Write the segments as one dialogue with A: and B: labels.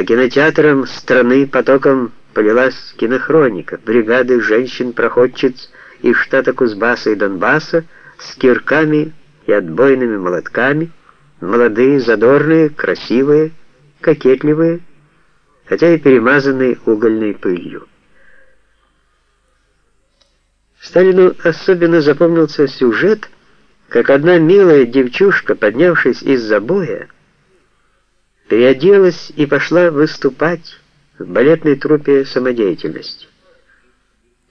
A: По кинотеатрам страны потоком полилась кинохроника, бригады женщин-проходчиц из штата Кузбасса и Донбасса с кирками и отбойными молотками, молодые, задорные, красивые, кокетливые, хотя и перемазанные угольной пылью. Сталину особенно запомнился сюжет, как одна милая девчушка, поднявшись из забоя, переоделась и пошла выступать в балетной труппе самодеятельности.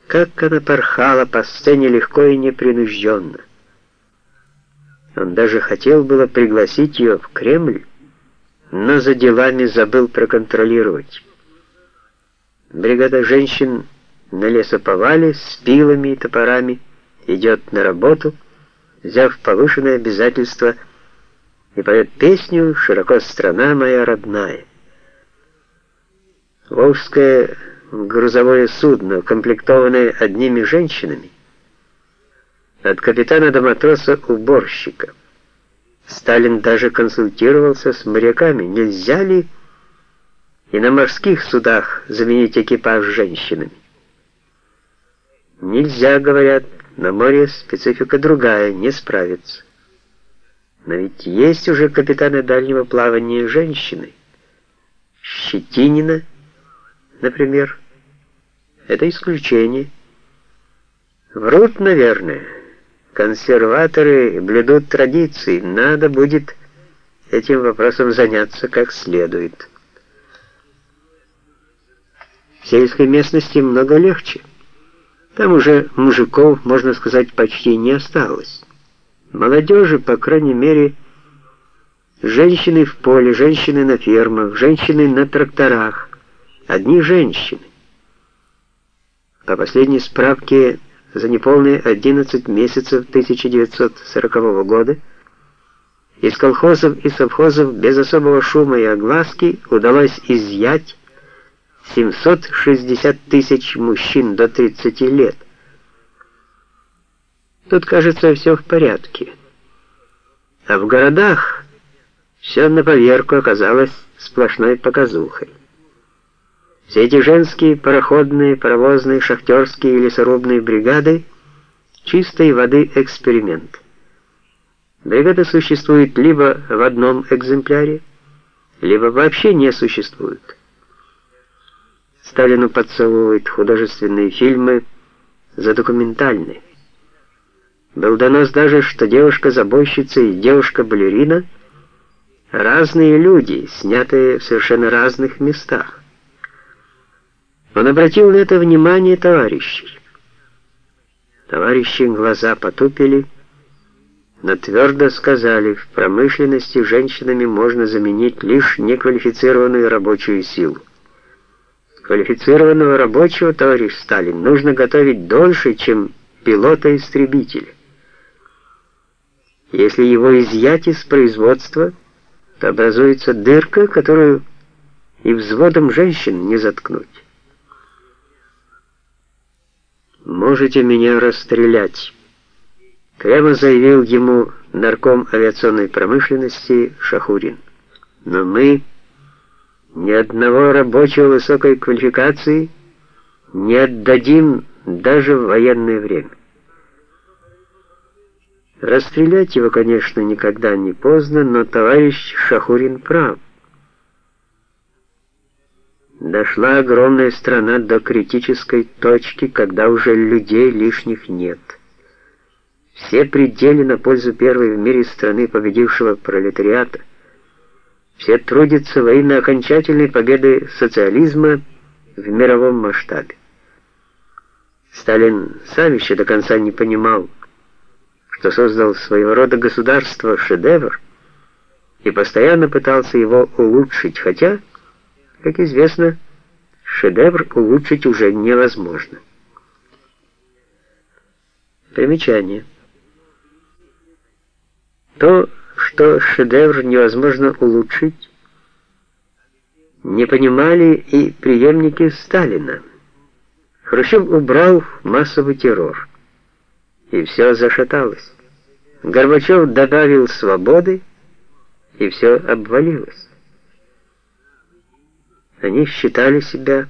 A: Как она порхала по сцене легко и непринужденно. Он даже хотел было пригласить ее в Кремль, но за делами забыл проконтролировать. Бригада женщин на лесоповале с пилами и топорами идет на работу, взяв повышенное обязательство и поет песню «Широко страна моя родная». Волжское грузовое судно, комплектованное одними женщинами, от капитана до матроса-уборщика. Сталин даже консультировался с моряками, нельзя ли и на морских судах заменить экипаж женщинами. Нельзя, говорят, на море специфика другая, не справится. Но ведь есть уже капитаны дальнего плавания женщины. Щетинина, например. Это исключение. Врут, наверное. Консерваторы блюдут традиции. Надо будет этим вопросом заняться как следует. В сельской местности много легче. Там уже мужиков, можно сказать, почти не осталось. Молодежи, по крайней мере, женщины в поле, женщины на фермах, женщины на тракторах. Одни женщины. По последней справке, за неполные 11 месяцев 1940 года из колхозов и совхозов без особого шума и огласки удалось изъять 760 тысяч мужчин до 30 лет. Тут, кажется, все в порядке. А в городах все на поверку оказалось сплошной показухой. Все эти женские пароходные, паровозные, шахтерские и лесорубные бригады — чистой воды эксперимент. Бригада существует либо в одном экземпляре, либо вообще не существует. Сталину подсовывают художественные фильмы за документальные. Был донос даже, что девушка-забойщица и девушка-балерина — разные люди, снятые в совершенно разных местах. Он обратил на это внимание товарищей. Товарищи глаза потупили, но твердо сказали, в промышленности женщинами можно заменить лишь неквалифицированную рабочую силу. Квалифицированного рабочего, товарищ Сталин, нужно готовить дольше, чем пилота-истребителя. Если его изъять из производства, то образуется дырка, которую и взводом женщин не заткнуть. «Можете меня расстрелять», — прямо заявил ему нарком авиационной промышленности Шахурин. «Но мы...» Ни одного рабочего высокой квалификации не отдадим даже в военное время. Расстрелять его, конечно, никогда не поздно, но товарищ Шахурин прав. Дошла огромная страна до критической точки, когда уже людей лишних нет. Все пределы на пользу первой в мире страны победившего пролетариата все трудятся во имя окончательной победы социализма в мировом масштабе. Сталин сам еще до конца не понимал, что создал своего рода государство-шедевр и постоянно пытался его улучшить, хотя, как известно, шедевр улучшить уже невозможно. Примечание. То, что шедевр невозможно улучшить, не понимали и преемники Сталина. Хрущев убрал массовый террор, и все зашаталось. Горбачев добавил свободы, и все обвалилось. Они считали себя